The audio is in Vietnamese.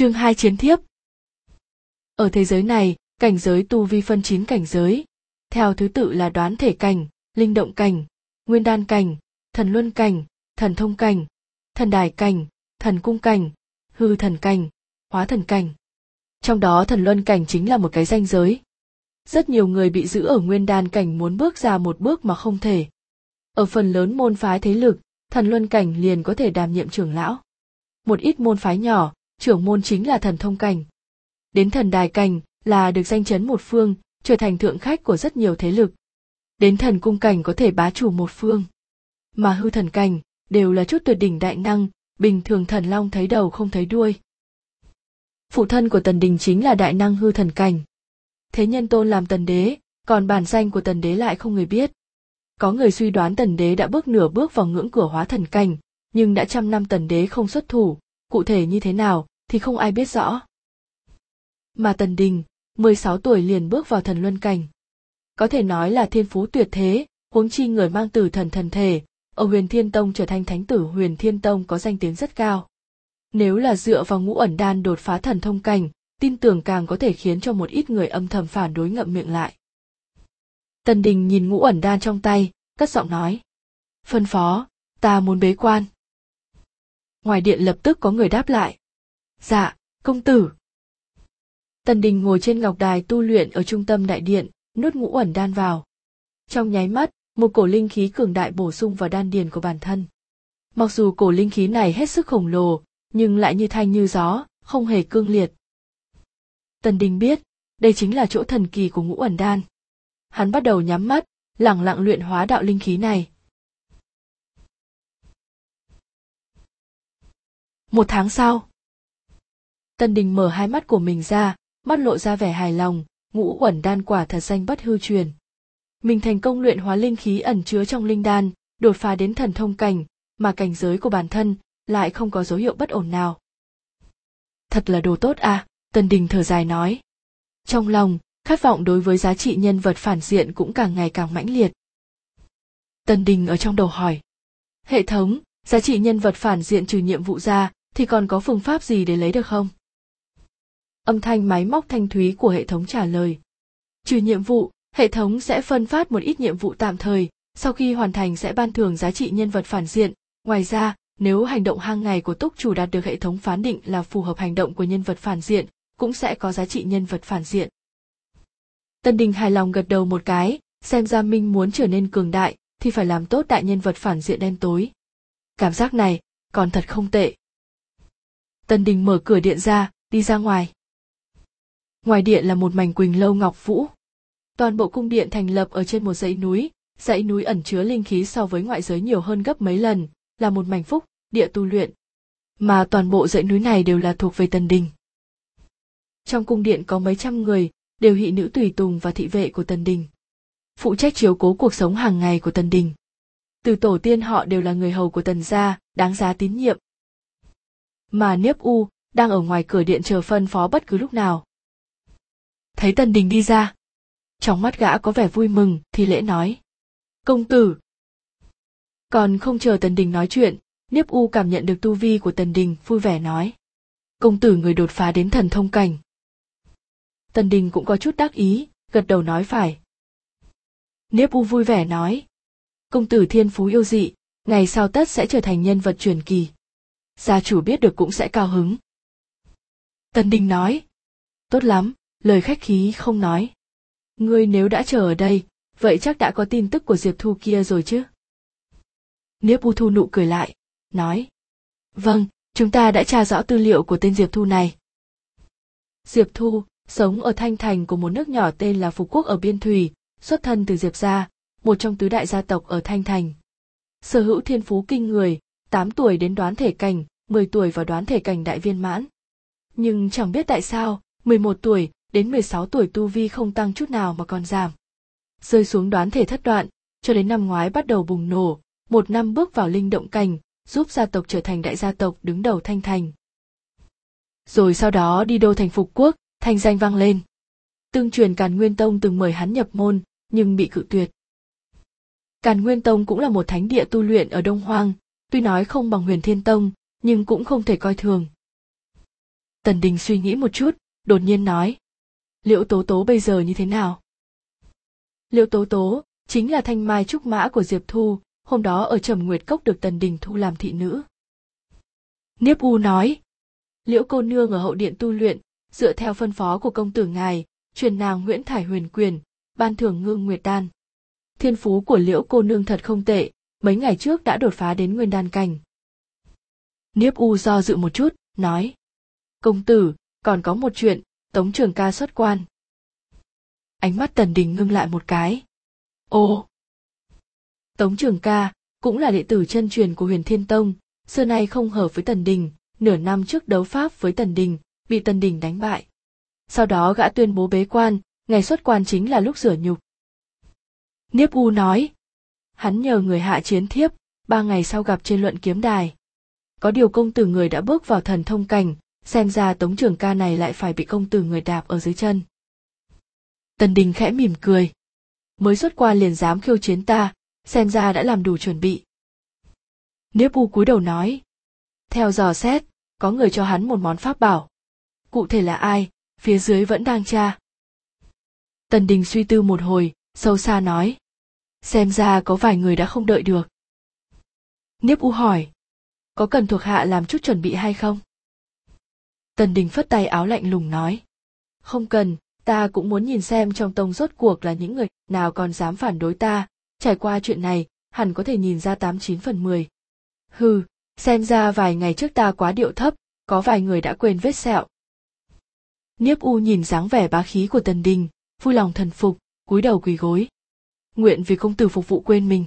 Chương hai chiến thiếp. Ở thế giới này, cảnh giới tu vi phân chín cảnh giới, theo thứ tự là đoán thể cảnh, linh động cảnh, nguyên đan cảnh, thần luân cảnh, thần thông cảnh, thần đài cảnh, thần cung cảnh, hư thần cảnh, hóa thần cảnh. Trong đó thần luân cảnh chính là một cái danh giới. Rất nhiều người bị giữ ở nguyên đan cảnh muốn bước ra một bước mà không thể. Ở phần lớn môn phái thế lực, thần luân cảnh liền có thể đảm nhiệm trưởng lão. Một ít môn phái nhỏ, trưởng môn chính là thần thông cảnh. Đến thần đài cảnh là được danh chấn một phương, trở thành thượng khách của rất nhiều thế lực. Đến thần cung cảnh có thể bá chủ một phương. Mà hư thần cảnh đều là chút tuyệt đỉnh đại năng, bình thường thần long thấy đầu không thấy đuôi. Phụ thân của tần đình chính là đại năng hư thần cảnh. Thế nhân tôn làm tần đế, còn bản danh của tần đế lại không người biết. Có người suy đoán tần đế đã bước nửa bước vào ngưỡng cửa hóa thần cảnh, nhưng đã trăm năm tần đế không xuất thủ, cụ thể như thế nào thì không ai biết rõ. Mà Tần Đình, 16 tuổi liền bước vào thần luân cảnh. Có thể nói là thiên phú tuyệt thế, huống chi người mang tử thần thần thể, ở huyền thiên tông trở thành thánh tử huyền thiên tông có danh tiếng rất cao. Nếu là dựa vào ngũ ẩn đan đột phá thần thông cảnh, tin tưởng càng có thể khiến cho một ít người âm thầm phản đối ngậm miệng lại. Tần Đình nhìn ngũ ẩn đan trong tay, cất giọng nói. Phân phó, ta muốn bế quan. Ngoài điện lập tức có người đáp lại. Dạ, công tử. Tần Đình ngồi trên ngọc đài tu luyện ở trung tâm đại điện, nuốt ngũ ẩn đan vào. Trong nháy mắt, một cổ linh khí cường đại bổ sung vào đan điền của bản thân. Mặc dù cổ linh khí này hết sức khổng lồ, nhưng lại như thanh như gió, không hề cương liệt. Tần Đình biết, đây chính là chỗ thần kỳ của ngũ ẩn đan. Hắn bắt đầu nhắm mắt, lẳng lặng luyện hóa đạo linh khí này. Một tháng sau, Tân Đình mở hai mắt của mình ra, mắt lộ ra vẻ hài lòng, ngũ uẩn đan quả thật danh bất hư truyền. Mình thành công luyện hóa linh khí ẩn chứa trong linh đan, đột phá đến thần thông cảnh, mà cảnh giới của bản thân lại không có dấu hiệu bất ổn nào. Thật là đồ tốt à, Tân Đình thở dài nói. Trong lòng, khát vọng đối với giá trị nhân vật phản diện cũng càng ngày càng mãnh liệt. Tân Đình ở trong đầu hỏi. Hệ thống, giá trị nhân vật phản diện trừ nhiệm vụ ra, thì còn có phương pháp gì để lấy được không? Âm thanh máy móc thanh thúy của hệ thống trả lời. Trừ nhiệm vụ, hệ thống sẽ phân phát một ít nhiệm vụ tạm thời, sau khi hoàn thành sẽ ban thưởng giá trị nhân vật phản diện. Ngoài ra, nếu hành động hàng ngày của túc chủ đạt được hệ thống phán định là phù hợp hành động của nhân vật phản diện, cũng sẽ có giá trị nhân vật phản diện. Tân Đình hài lòng gật đầu một cái, xem ra Minh muốn trở nên cường đại, thì phải làm tốt đại nhân vật phản diện đen tối. Cảm giác này, còn thật không tệ. Tân Đình mở cửa điện ra, đi ra ngoài ngoài điện là một mảnh quỳnh lâu ngọc vũ. Toàn bộ cung điện thành lập ở trên một dãy núi. Dãy núi ẩn chứa linh khí so với ngoại giới nhiều hơn gấp mấy lần, là một mảnh phúc, địa tu luyện. Mà toàn bộ dãy núi này đều là thuộc về tần đình. Trong cung điện có mấy trăm người, đều hị nữ tùy tùng và thị vệ của tần đình. Phụ trách chiếu cố cuộc sống hàng ngày của tần đình. Từ tổ tiên họ đều là người hầu của tần gia, đáng giá tín nhiệm. Mà niếp u đang ở ngoài cửa điện chờ phân phó bất cứ lúc nào thấy tần đình đi ra. Trong mắt gã có vẻ vui mừng, thì lễ nói. Công tử! Còn không chờ tần đình nói chuyện, niếp u cảm nhận được tu vi của tần đình, vui vẻ nói. Công tử người đột phá đến thần thông cảnh. Tần đình cũng có chút đắc ý, gật đầu nói phải. Niếp u vui vẻ nói. Công tử thiên phú yêu dị, ngày sau tất sẽ trở thành nhân vật truyền kỳ. Gia chủ biết được cũng sẽ cao hứng. Tần đình nói. Tốt lắm lời khách khí không nói. Ngươi nếu đã chờ ở đây, vậy chắc đã có tin tức của diệp thu kia rồi chứ? Nếp u thu nụ cười lại, nói. Vâng chúng ta đã tra rõ tư liệu của tên diệp thu này. Diệp thu sống ở thanh thành của một nước nhỏ tên là phú quốc ở biên thùy, xuất thân từ diệp gia, một trong tứ đại gia tộc ở thanh thành. Sở hữu thiên phú kinh người 8 tuổi đến đoán thể cảnh 10 tuổi vào đoán thể cảnh đại viên mãn. Nhưng chẳng biết tại sao 11 tuổi đến 16 tuổi tu vi không tăng chút nào mà còn giảm. Rơi xuống đoán thể thất đoạn, cho đến năm ngoái bắt đầu bùng nổ, một năm bước vào linh động cảnh, giúp gia tộc trở thành đại gia tộc đứng đầu thanh thành. Rồi sau đó đi đô thành phục quốc, thanh danh vang lên. Tương truyền Càn Nguyên Tông từng mời hắn nhập môn, nhưng bị cự tuyệt. Càn Nguyên Tông cũng là một thánh địa tu luyện ở Đông Hoang, tuy nói không bằng Huyền Thiên Tông, nhưng cũng không thể coi thường. tần đình suy nghĩ một chút đột nhiên nói liễu tố tố bây giờ như thế nào? Liễu tố tố chính là thanh mai trúc mã của diệp thu, hôm đó ở trầm nguyệt cốc được tần đình thu làm thị nữ. Niếp u nói, liễu cô nương ở hậu điện tu luyện, dựa theo phân phó của công tử ngài, truyền nàng nguyễn thải huyền quyền, ban thưởng ngư nguyệt đan. Thiên phú của liễu cô nương thật không tệ, mấy ngày trước đã đột phá đến nguyên đan cảnh. Niếp u do dự một chút, nói, công tử, còn có một chuyện tống trường ca xuất quan. Ánh mắt tần đình ngưng lại một cái. Ồ tống trường ca cũng là đệ tử chân truyền của huyền thiên tông, xưa nay không hợp với tần đình, nửa năm trước đấu pháp với tần đình, bị tần đình đánh bại. Sau đó gã tuyên bố bế quan, ngày xuất quan chính là lúc rửa nhục. Niếp u nói, hắn nhờ người hạ chiến thiếp, ba ngày sau gặp trên luận kiếm đài. Có điều công tử người đã bước vào thần thông cảnh xem ra tống trưởng ca này lại phải bị công tử người đạp ở dưới chân. Tần đình khẽ mỉm cười. Mới xuất qua liền dám khiêu chiến ta, xem ra đã làm đủ chuẩn bị. Niếp u cúi đầu nói. Theo dò xét, có người cho hắn một món pháp bảo. Cụ thể là ai, phía dưới vẫn đang tra. Tần đình suy tư một hồi, sâu xa nói. Xem ra có vài người đã không đợi được. Niếp u hỏi. Có cần thuộc hạ làm chút chuẩn bị hay không? Tần đình phất tay áo lạnh lùng nói, không cần, ta cũng muốn nhìn xem trong tông rốt cuộc là những người nào còn dám phản đối ta. Trải qua chuyện này, hẳn có thể nhìn ra tám chín phần mười. Hừ, xem ra vài ngày trước ta quá điệu thấp, có vài người đã quên vết sẹo. Niếp u nhìn dáng vẻ bá khí của tần đình, vui lòng thần phục, cúi đầu quỳ gối. Nguyện vì công tử phục vụ quên mình.